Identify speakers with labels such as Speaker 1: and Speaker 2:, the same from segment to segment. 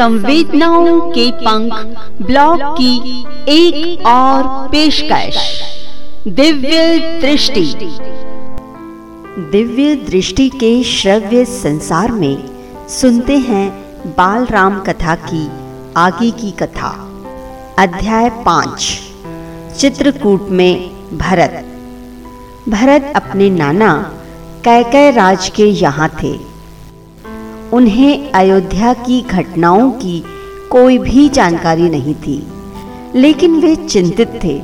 Speaker 1: संवेदनाओं के पंख ब्लॉग की एक और पेशकश। दिव्य दृष्टि। दिव्य दृष्टि के श्रव्य संसार में सुनते हैं बाल राम कथा की आगे की कथा। अध्याय पाँच। चित्रकूट में भरत। भरत अपने नाना कैकय राज के यहाँ थे। उन्हें अयोध्या की घटनाओं की कोई भी जानकारी नहीं थी, लेकिन वे चिंतित थे।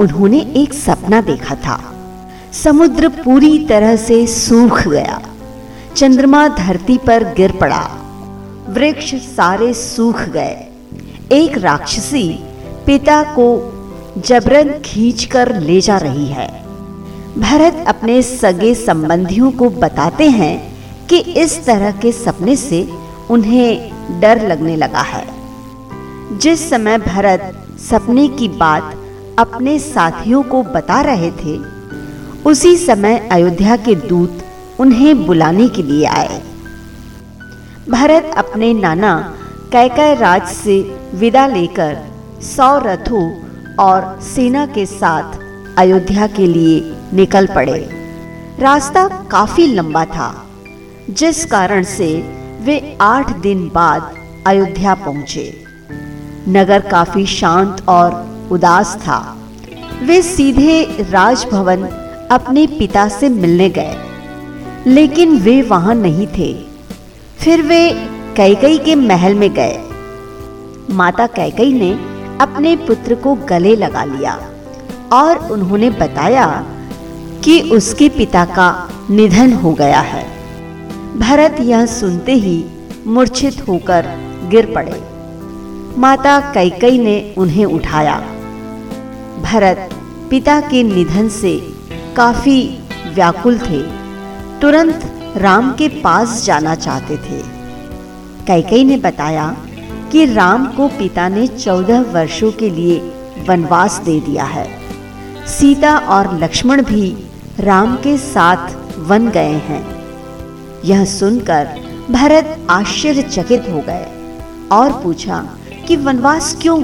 Speaker 1: उन्होंने एक सपना देखा था। समुद्र पूरी तरह से सूख गया। चंद्रमा धरती पर गिर पड़ा। वृक्ष सारे सूख गए। एक राक्षसी पिता को जबरन खींचकर ले जा रही है। भरत अपने सगे संबंधियों को बताते हैं कि इस तरह के सपने से उन्हें डर लगने लगा है। जिस समय भरत सपने की बात अपने साथियों को बता रहे थे, उसी समय अयोध्या के दूत उन्हें बुलाने के लिए आए। भरत अपने नाना कैकय राज से विदा लेकर सौ रथों और सेना के साथ अयोध्या के लिए निकल पड़े। रास्ता काफ़ी लंबा था। जिस कारण से वे आठ दिन बाद अयोध्या पहुँचे। नगर काफ़ी शांत और उदास था। वे सीधे राजभवन अपने पिता से मिलने गए। लेकिन वे वहाँ नहीं थे। फिर वे कैकई के महल में गए। माता कैकई ने अपने पुत्र को गले लगा लिया और उन्होंने बताया कि उसके पिता का निधन हो गया है। भरत यह सुनते ही मूर्छित होकर गिर पड़े। माता कैकई ने उन्हें उठाया। भरत पिता के निधन से काफ़ी व्याकुल थे। तुरंत राम के पास जाना चाहते थे। कैकई ने बताया कि राम को पिता ने चौदह वर्षों के लिए वनवास दे दिया है। सीता और लक्ष्मण भी राम के साथ वन गए हैं। यह सुनकर भरत आश्चर्यचकित हो गए और पूछा कि वनवास क्यों?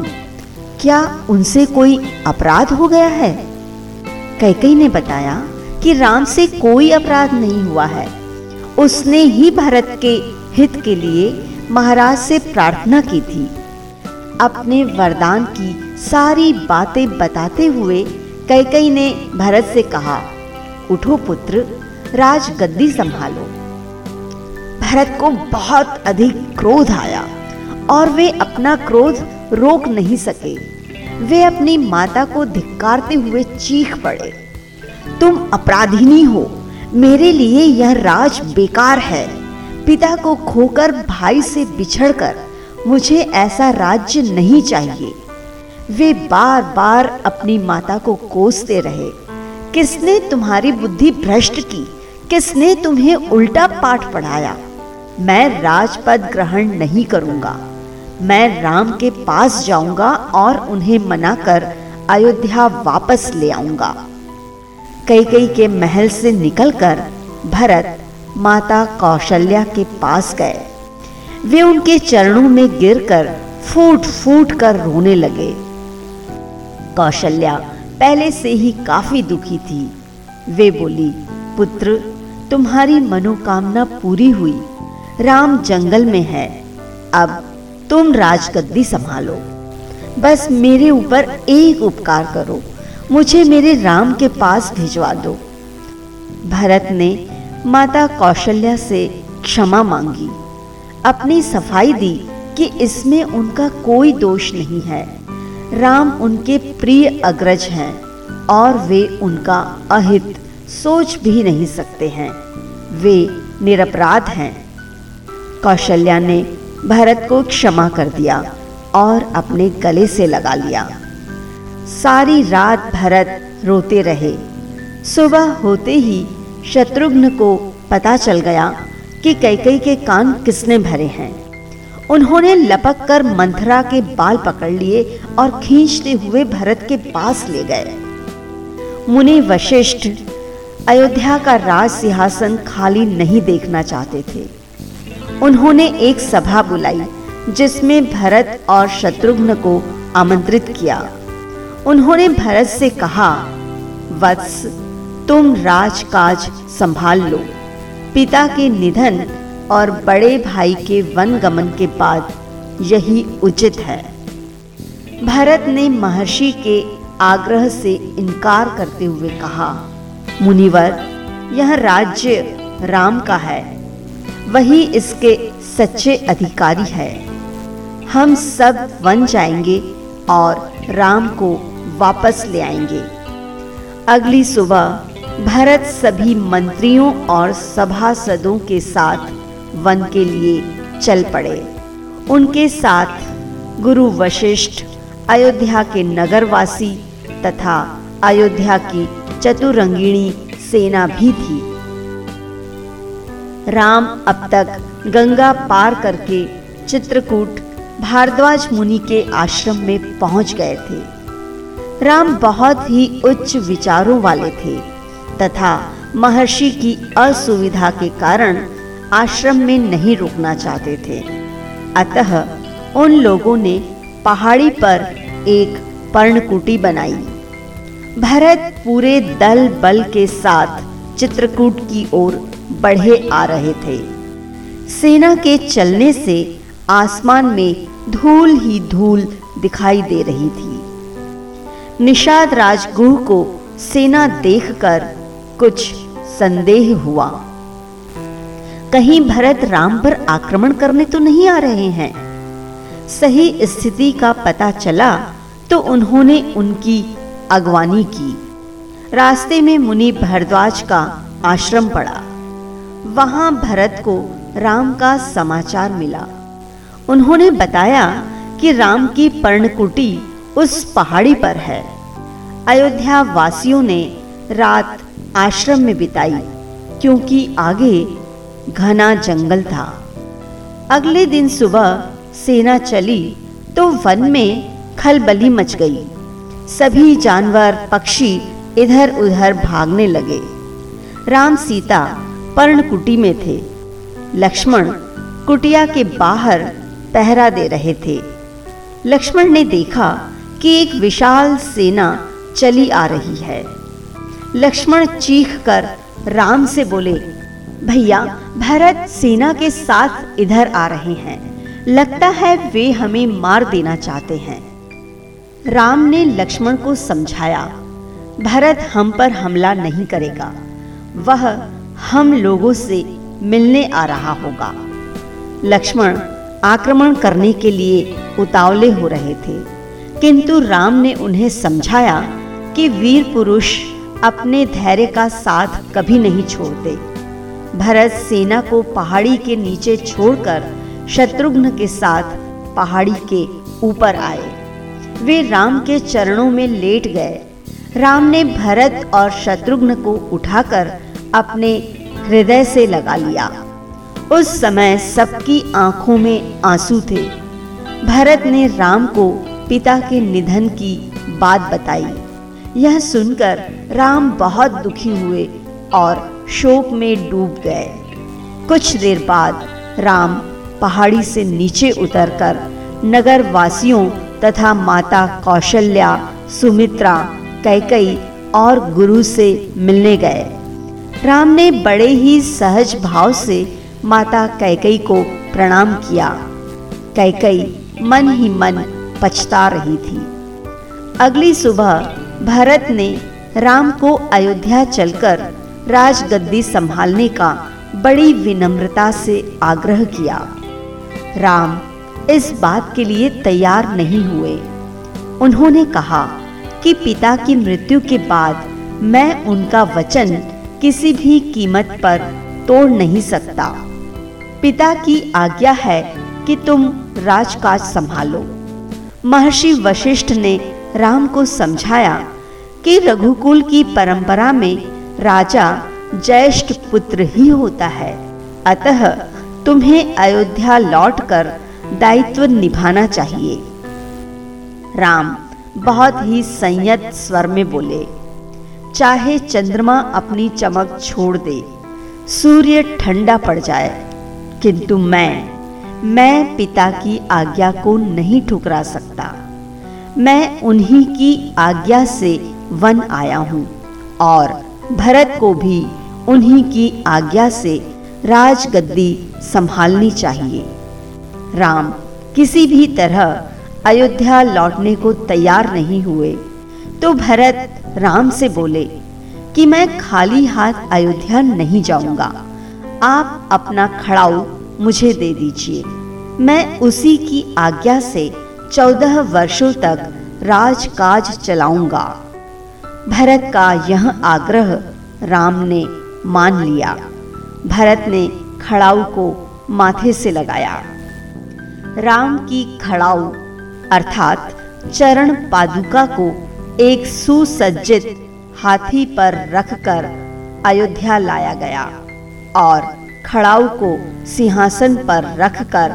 Speaker 1: क्या उनसे कोई अपराध हो गया है? कैकई ने बताया कि राम से कोई अपराध नहीं हुआ है। उसने ही भरत के हित के लिए महाराज से प्रार्थना की थी। अपने वरदान की सारी बातें बताते हुए कैकई ने भरत से कहा, उठो पुत्र राज गद्दी संभालो। भरत को बहुत अधिक क्रोध आया और वे अपना क्रोध रोक नहीं सके। वे अपनी माता को धिक्कारते हुए चीख पड़े। तुम अपराधिनी हो। मेरे लिए यह राज बेकार है। पिता को खोकर भाई से बिछड़कर मुझे ऐसा राज्य नहीं चाहिए वे बार बार अपनी माता को कोसते रहे। किसने तुम्हारी बुद्धि भ्रष्ट की? किसने तुम्हें उल्टा पाठ पढ़ाया? मैं राजपद ग्रहण नहीं करूँगा। मैं राम के पास जाऊँगा और उन्हें मनाकर अयोध्या वापस ले आऊँगा। कई कई के महल से निकलकर भरत माता कौशल्या के पास गए। वे उनके चरणों में गिरकर फूट फूट कर रोने लगे। कौशल्या पहले से ही काफ़ी दुखी थी। वे बोली, पुत्र, तुम्हारी मनोकामना पूरी हुई। राम जंगल में है। अब तुम राजगद्दी संभालो। बस मेरे ऊपर एक उपकार करो। मुझे मेरे राम के पास भिजवा दो। भरत ने माता कौशल्या से क्षमा मांगी। अपनी सफ़ाई दी कि इसमें उनका कोई दोष नहीं है। राम उनके प्रिय अग्रज हैं और वे उनका अहित सोच भी नहीं सकते हैं। वे निरपराध हैं। कौशल्या ने भरत को क्षमा कर दिया और अपने गले से लगा लिया। सारी रात भरत रोते रहे। सुबह होते ही शत्रुघ्न को पता चल गया कि कैकई के कान किसने भरे हैं। उन्होंने लपक कर मंथरा के बाल पकड़ लिए और खींचते हुए भरत के पास ले गए। मुनि वशिष्ठ अयोध्या का राज सिंहासन खाली नहीं देखना चाहते थे। उन्होंने एक सभा बुलाई, जिसमें भरत और शत्रुघ्न को आमंत्रित किया। उन्होंने भरत से कहा, वत्स, तुम राजकाज संभाल लो। पिता के निधन और बड़े भाई के वन गमन के बाद यही उचित है। भरत ने महर्षि के आग्रह से इनकार करते हुए कहा, मुनिवर, यह राज्य राम का है। वही इसके सच्चे अधिकारी है। हम सब वन जाएँगे और राम को वापस ले आएँगे। अगली सुबह भरत सभी मंत्रियों और सभासदों के साथ वन के लिए चल पड़े। उनके साथ गुरु वशिष्ठ, अयोध्या के नगरवासी तथा अयोध्या की चतुरंगिणी सेना भी थी। राम अब तक गंगा पार करके चित्रकूट भारद्वाज मुनि के आश्रम में पहुँच गए थे। राम बहुत ही उच्च विचारों वाले थे तथा महर्षि की असुविधा के कारण आश्रम में नहीं रुकना चाहते थे। अतः उन लोगों ने पहाड़ी पर एक पर्णकुटी बनाई। भरत पूरे दल बल के साथ चित्रकूट की ओर बढ़े आ रहे थे। सेना के चलने से आसमान में धूल ही धूल दिखाई दे रही थी। निषाद राजगुह को सेना देखकर कुछ संदेह हुआ। कहीं भरत राम पर आक्रमण करने तो नहीं आ रहे हैं। सही स्थिति का पता चला तो उन्होंने उनकी अगवानी की। रास्ते में मुनि भरद्वाज का आश्रम पड़ा। वहाँ भरत को राम का समाचार मिला। उन्होंने बताया कि राम की पर्णकुटी उस पहाड़ी पर है। अयोध्या वासियों ने रात आश्रम में बिताई, क्योंकि आगे घना जंगल था। अगले दिन सुबह सेना चली तो वन में खलबली मच गई। सभी जानवर, पक्षी इधर उधर भागने लगे। राम सीता पर्णकुटी में थे। लक्ष्मण कुटिया के बाहर पहरा दे रहे थे। लक्ष्मण ने देखा कि एक विशाल सेना चली आ रही है। लक्ष्मण चीख कर राम से बोले, भैया, भरत सेना के साथ इधर आ रहे हैं। लगता है वे हमें मार देना चाहते हैं। राम ने लक्ष्मण को समझाया, भरत हम पर हमला नहीं करेगा। वह हम लोगों से मिलने आ रहा होगा। लक्ष्मण आक्रमण करने के लिए उतावले हो रहे थे। किंतु राम ने उन्हें समझाया कि वीर पुरुष अपने धैर्य का साथ कभी नहीं छोड़ते। भरत सेना को पहाड़ी के नीचे छोड़कर शत्रुघ्न के साथ पहाड़ी के ऊपर आए। वे राम के चरणों में लेट गए। राम ने भरत और शत्रुघ्न को उठाकर अपने हृदय से लगा लिया। उस समय सबकी आँखों में आँसू थे। भरत ने राम को पिता के निधन की बात बताई। यह सुनकर राम बहुत दुखी हुए और शोक में डूब गए। कुछ देर बाद राम पहाड़ी से नीचे उतरकर नगर वासियों तथा माता कौशल्या, सुमित्रा, कैकई और गुरु से मिलने गए। राम ने बड़े ही सहज भाव से माता कैकई को प्रणाम किया। कैकई मन ही मन पछता रही थी। अगली सुबह भरत ने राम को अयोध्या चलकर राजगद्दी संभालने का बड़ी विनम्रता से आग्रह किया। राम इस बात के लिए तैयार नहीं हुए। उन्होंने कहा कि पिता की मृत्यु के बाद मैं उनका वचन किसी भी कीमत पर तोड़ नहीं सकता। पिता की आज्ञा है कि तुम राजकाज संभालो। महर्षि वशिष्ठ ने राम को समझाया कि रघुकुल की परंपरा में राजा ज्येष्ठ पुत्र ही होता है। अतः तुम्हें अयोध्या लौटकर दायित्व निभाना चाहिए। राम बहुत ही संयत स्वर में बोले। चाहे चंद्रमा अपनी चमक छोड़ दे, सूर्य ठंडा पड़ जाए। किंतु मैं मैं पिता की आज्ञा को नहीं ठुकरा सकता। मैं उन्हीं की आज्ञा से वन आया हूँ और भरत को भी उन्हीं की आज्ञा से राजगद्दी संभालनी चाहिए। राम, किसी भी तरह अयोध्या लौटने को तैयार नहीं हुए। तो भरत राम से बोले कि मैं खाली हाथ अयोध्या नहीं जाऊँगा। आप अपना खड़ाऊ मुझे दे दीजिए। मैं उसी की आज्ञा से चौदह वर्षों तक राजकाज चलाऊँगा। भरत का यह आग्रह राम ने मान लिया। भरत ने खड़ाऊ को माथे से लगाया। राम की खड़ाऊ अर्थात चरण पादुका को एक सुसज्जित हाथी पर रखकर अयोध्या लाया गया और खड़ाऊ को सिंहासन पर रखकर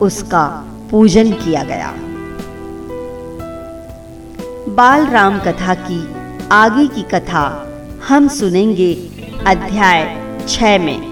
Speaker 1: उसका पूजन किया गया। बाल राम कथा की आगे की कथा हम सुनेंगे अध्याय छ में।